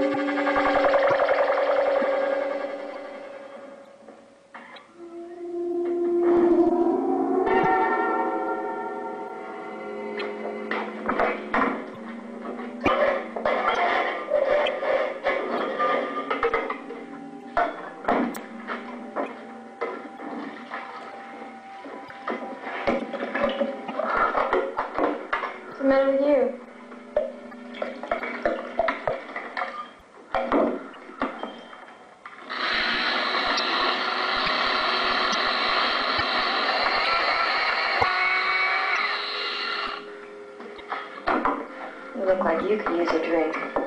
What's You could use a drink.